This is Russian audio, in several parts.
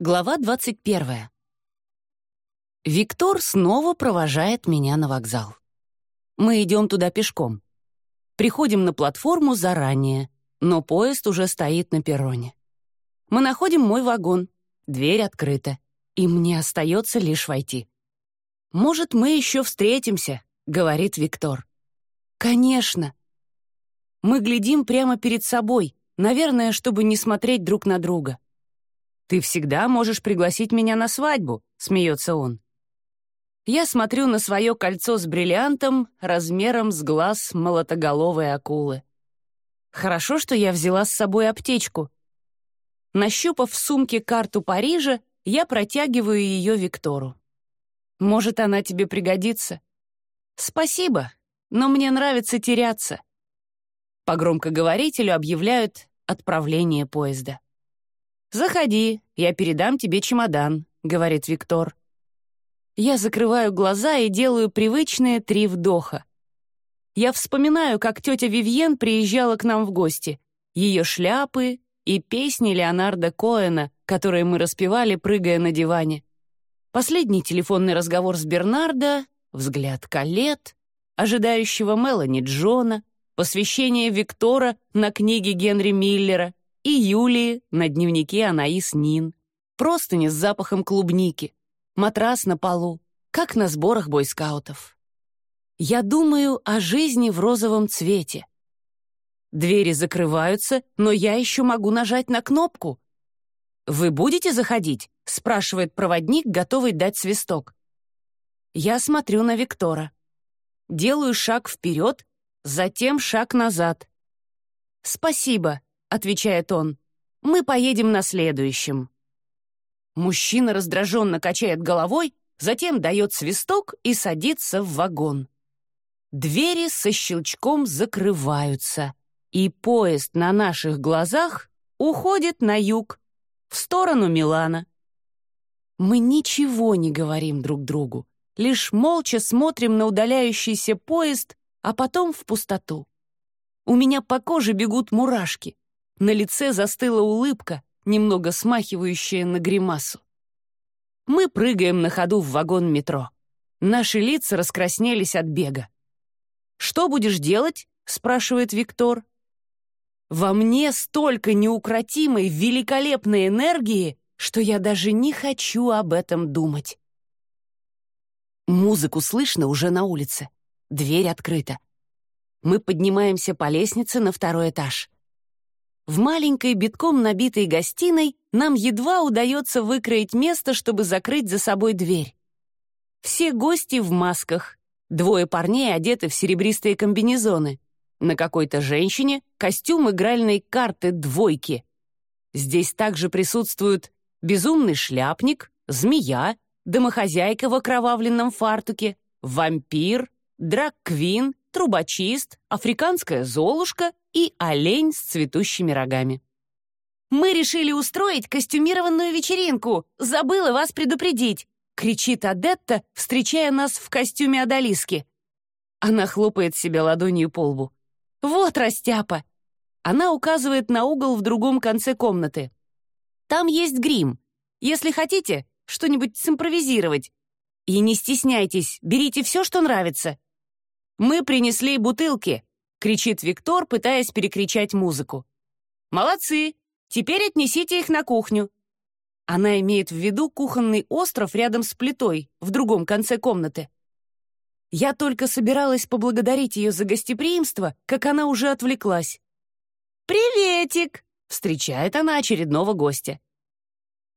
Глава 21. Виктор снова провожает меня на вокзал. Мы идем туда пешком. Приходим на платформу заранее, но поезд уже стоит на перроне. Мы находим мой вагон, дверь открыта, и мне остается лишь войти. «Может, мы еще встретимся», — говорит Виктор. «Конечно». Мы глядим прямо перед собой, наверное, чтобы не смотреть друг на друга. «Ты всегда можешь пригласить меня на свадьбу», — смеется он. Я смотрю на свое кольцо с бриллиантом размером с глаз молотоголовой акулы. Хорошо, что я взяла с собой аптечку. Нащупав в сумке карту Парижа, я протягиваю ее Виктору. «Может, она тебе пригодится?» «Спасибо, но мне нравится теряться». По громкоговорителю объявляют отправление поезда. «Заходи, я передам тебе чемодан», — говорит Виктор. Я закрываю глаза и делаю привычные три вдоха. Я вспоминаю, как тетя Вивьен приезжала к нам в гости. Ее шляпы и песни Леонарда Коэна, которые мы распевали, прыгая на диване. Последний телефонный разговор с Бернардо, взгляд Калет, ожидающего Мелани Джона, посвящение Виктора на книге Генри Миллера, и Юлии на дневнике Анаис Нин, простыни с запахом клубники, матрас на полу, как на сборах бойскаутов. Я думаю о жизни в розовом цвете. Двери закрываются, но я еще могу нажать на кнопку. «Вы будете заходить?» — спрашивает проводник, готовый дать свисток. Я смотрю на Виктора. Делаю шаг вперед, затем шаг назад. «Спасибо», — отвечает он. «Мы поедем на следующем». Мужчина раздраженно качает головой, затем дает свисток и садится в вагон. Двери со щелчком закрываются, и поезд на наших глазах уходит на юг, в сторону Милана. Мы ничего не говорим друг другу, лишь молча смотрим на удаляющийся поезд, а потом в пустоту. У меня по коже бегут мурашки. На лице застыла улыбка, немного смахивающая на гримасу. Мы прыгаем на ходу в вагон метро. Наши лица раскраснелись от бега. «Что будешь делать?» — спрашивает Виктор. «Во мне столько неукротимой, великолепной энергии, что я даже не хочу об этом думать». Музыку слышно уже на улице. Дверь открыта. Мы поднимаемся по лестнице на второй этаж. В маленькой битком набитой гостиной нам едва удается выкроить место, чтобы закрыть за собой дверь. Все гости в масках. Двое парней одеты в серебристые комбинезоны. На какой-то женщине костюм игральной карты «двойки». Здесь также присутствуют безумный шляпник, змея, домохозяйка в окровавленном фартуке, вампир, драк-квин, трубочист, африканская золушка и олень с цветущими рогами. «Мы решили устроить костюмированную вечеринку! Забыла вас предупредить!» — кричит Адетта, встречая нас в костюме Адалиски. Она хлопает себя ладонью по лбу. «Вот растяпа!» Она указывает на угол в другом конце комнаты. «Там есть грим. Если хотите, что-нибудь симпровизировать. И не стесняйтесь, берите все, что нравится. Мы принесли бутылки, — кричит Виктор, пытаясь перекричать музыку. «Молодцы! Теперь отнесите их на кухню». Она имеет в виду кухонный остров рядом с плитой, в другом конце комнаты. Я только собиралась поблагодарить ее за гостеприимство, как она уже отвлеклась. «Приветик!» — встречает она очередного гостя.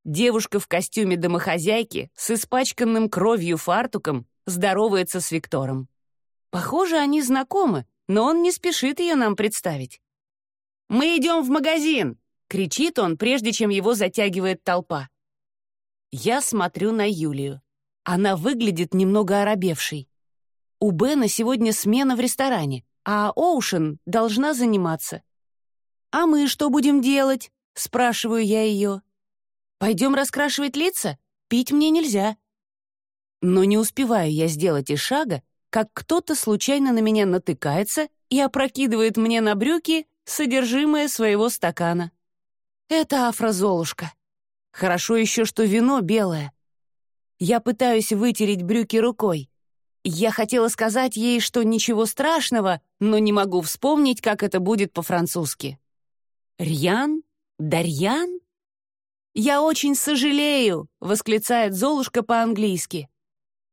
Девушка в костюме домохозяйки с испачканным кровью фартуком здоровается с Виктором. Похоже, они знакомы, но он не спешит ее нам представить. «Мы идем в магазин!» — кричит он, прежде чем его затягивает толпа. Я смотрю на Юлию. Она выглядит немного оробевшей. У Бена сегодня смена в ресторане, а Оушен должна заниматься. «А мы что будем делать?» — спрашиваю я ее. «Пойдем раскрашивать лица? Пить мне нельзя». Но не успеваю я сделать и шага, как кто-то случайно на меня натыкается и опрокидывает мне на брюки содержимое своего стакана. Это афрозолушка. Хорошо еще, что вино белое. Я пытаюсь вытереть брюки рукой. Я хотела сказать ей, что ничего страшного, но не могу вспомнить, как это будет по-французски. «Рьян? Дарьян?» «Я очень сожалею», — восклицает Золушка по-английски.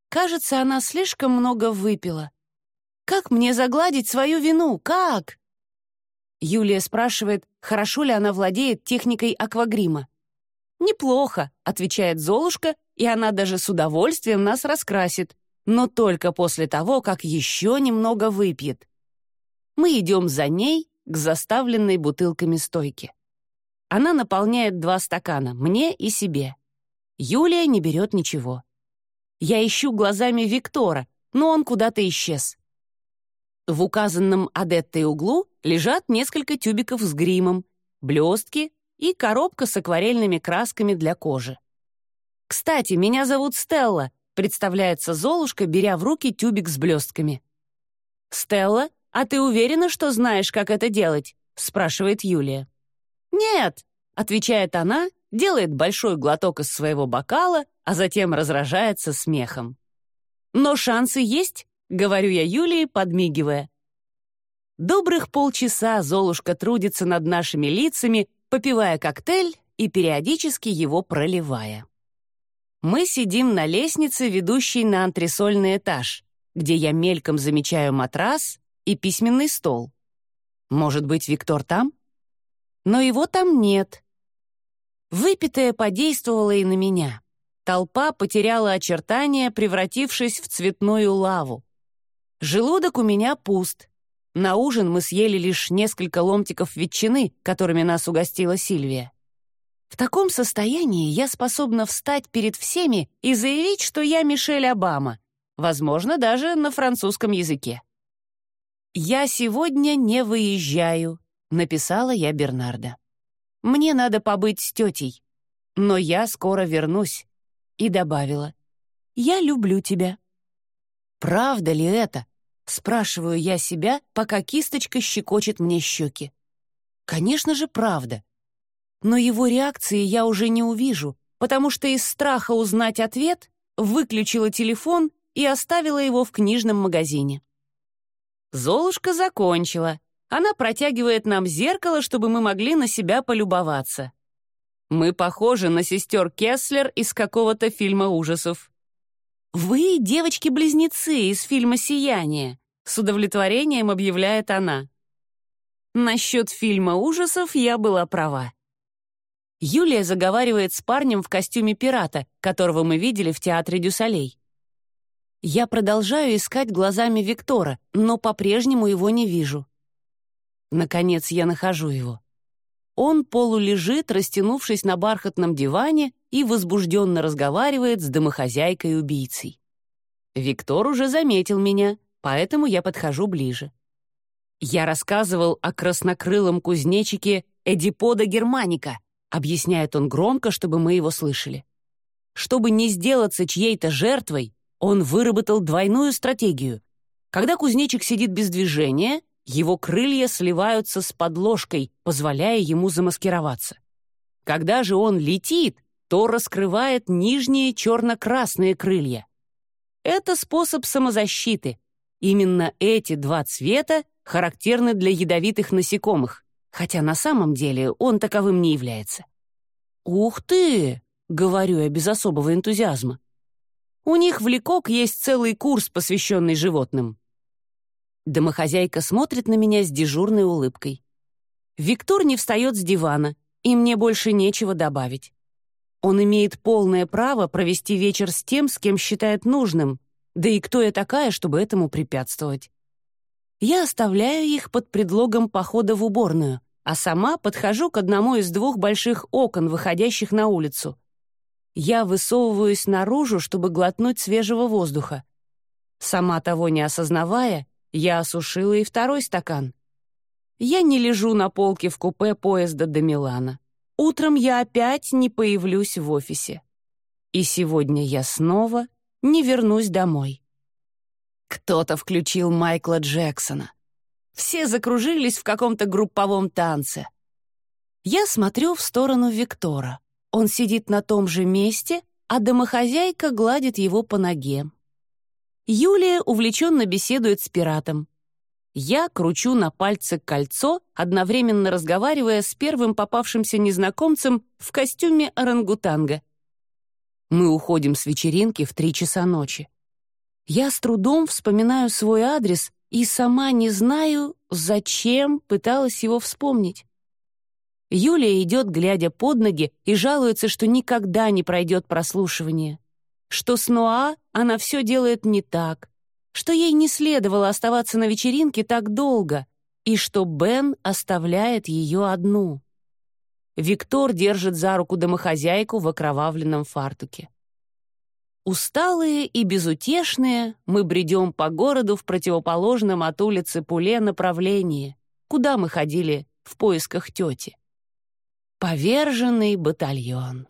Кажется, она слишком много выпила. Как мне загладить свою вину? Как? Юлия спрашивает, хорошо ли она владеет техникой аквагрима. «Неплохо», — отвечает Золушка, и она даже с удовольствием нас раскрасит, но только после того, как еще немного выпьет. Мы идем за ней к заставленной бутылками стойке. Она наполняет два стакана, мне и себе. Юлия не берет ничего. Я ищу глазами Виктора, но он куда-то исчез. В указанном Адеттой углу лежат несколько тюбиков с гримом, блестки и коробка с акварельными красками для кожи. «Кстати, меня зовут Стелла», — представляется Золушка, беря в руки тюбик с блестками. «Стелла, а ты уверена, что знаешь, как это делать?» — спрашивает Юлия. «Нет», — отвечает она, делает большой глоток из своего бокала а затем разражается смехом. «Но шансы есть», — говорю я Юлии, подмигивая. Добрых полчаса Золушка трудится над нашими лицами, попивая коктейль и периодически его проливая. Мы сидим на лестнице, ведущей на антресольный этаж, где я мельком замечаю матрас и письменный стол. Может быть, Виктор там? Но его там нет. Выпитое подействовало и на меня. Толпа потеряла очертания, превратившись в цветную лаву. Желудок у меня пуст. На ужин мы съели лишь несколько ломтиков ветчины, которыми нас угостила Сильвия. В таком состоянии я способна встать перед всеми и заявить, что я Мишель Обама, возможно, даже на французском языке. «Я сегодня не выезжаю», — написала я Бернарда. «Мне надо побыть с тетей, но я скоро вернусь и добавила «Я люблю тебя». «Правда ли это?» — спрашиваю я себя, пока кисточка щекочет мне щеки. «Конечно же, правда. Но его реакции я уже не увижу, потому что из страха узнать ответ выключила телефон и оставила его в книжном магазине. Золушка закончила. Она протягивает нам зеркало, чтобы мы могли на себя полюбоваться. Мы похожи на сестер Кеслер из какого-то фильма ужасов. «Вы девочки-близнецы из фильма «Сияние», — с удовлетворением объявляет она. Насчет фильма ужасов я была права. Юлия заговаривает с парнем в костюме пирата, которого мы видели в театре Дюсалей. Я продолжаю искать глазами Виктора, но по-прежнему его не вижу. Наконец я нахожу его. Он полулежит, растянувшись на бархатном диване и возбужденно разговаривает с домохозяйкой-убийцей. Виктор уже заметил меня, поэтому я подхожу ближе. Я рассказывал о краснокрылом кузнечике Эдипода Германика, объясняет он громко, чтобы мы его слышали. Чтобы не сделаться чьей-то жертвой, он выработал двойную стратегию. Когда кузнечик сидит без движения, его крылья сливаются с подложкой, позволяя ему замаскироваться. Когда же он летит, то раскрывает нижние черно-красные крылья. Это способ самозащиты. Именно эти два цвета характерны для ядовитых насекомых, хотя на самом деле он таковым не является. «Ух ты!» — говорю я без особого энтузиазма. У них в Лекок есть целый курс, посвященный животным. Домохозяйка смотрит на меня с дежурной улыбкой. Виктор не встает с дивана, и мне больше нечего добавить. Он имеет полное право провести вечер с тем, с кем считает нужным, да и кто я такая, чтобы этому препятствовать. Я оставляю их под предлогом похода в уборную, а сама подхожу к одному из двух больших окон, выходящих на улицу. Я высовываюсь наружу, чтобы глотнуть свежего воздуха. Сама того не осознавая, я осушила и второй стакан. Я не лежу на полке в купе поезда до Милана. Утром я опять не появлюсь в офисе. И сегодня я снова не вернусь домой. Кто-то включил Майкла Джексона. Все закружились в каком-то групповом танце. Я смотрю в сторону Виктора. Он сидит на том же месте, а домохозяйка гладит его по ноге. Юлия увлеченно беседует с пиратом. Я кручу на пальце кольцо, одновременно разговаривая с первым попавшимся незнакомцем в костюме орангутанга. Мы уходим с вечеринки в три часа ночи. Я с трудом вспоминаю свой адрес и сама не знаю, зачем пыталась его вспомнить. Юлия идет, глядя под ноги, и жалуется, что никогда не пройдет прослушивание. Что с Ноа она все делает не так, что ей не следовало оставаться на вечеринке так долго, и что Бен оставляет ее одну. Виктор держит за руку домохозяйку в окровавленном фартуке. Усталые и безутешные, мы бредем по городу в противоположном от улицы Пуле направлении, куда мы ходили в поисках тети. Поверженный батальон.